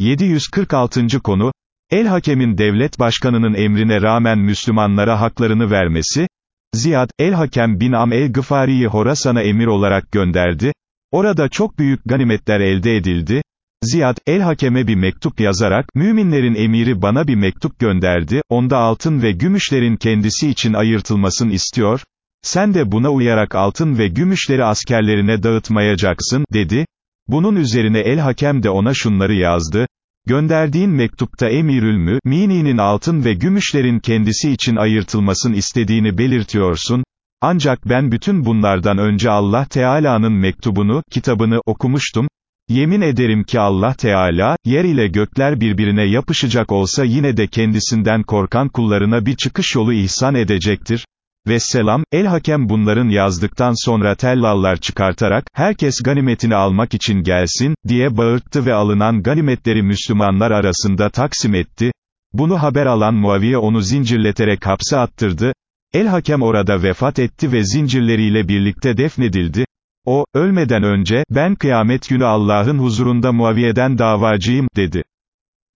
746. konu, El-Hakem'in devlet başkanının emrine rağmen Müslümanlara haklarını vermesi, Ziyad, El-Hakem bin Am el-Gıfari'yi Horasan'a emir olarak gönderdi, orada çok büyük ganimetler elde edildi, Ziyad, El-Hakem'e bir mektup yazarak, müminlerin emiri bana bir mektup gönderdi, onda altın ve gümüşlerin kendisi için ayırtılmasını istiyor, sen de buna uyarak altın ve gümüşleri askerlerine dağıtmayacaksın, dedi, bunun üzerine El-Hakem de ona şunları yazdı, Gönderdiğin mektupta emirül mü'mininin altın ve gümüşlerin kendisi için ayırtılmasın istediğini belirtiyorsun, ancak ben bütün bunlardan önce Allah Teala'nın mektubunu, kitabını okumuştum, yemin ederim ki Allah Teala, yer ile gökler birbirine yapışacak olsa yine de kendisinden korkan kullarına bir çıkış yolu ihsan edecektir, Vesselam, el-Hakem bunların yazdıktan sonra tellallar çıkartarak, herkes ganimetini almak için gelsin, diye bağırttı ve alınan ganimetleri Müslümanlar arasında taksim etti. Bunu haber alan Muaviye onu zincirleterek hapse attırdı. El-Hakem orada vefat etti ve zincirleriyle birlikte defnedildi. O, ölmeden önce, ben kıyamet günü Allah'ın huzurunda Muaviye'den davacıyım, dedi.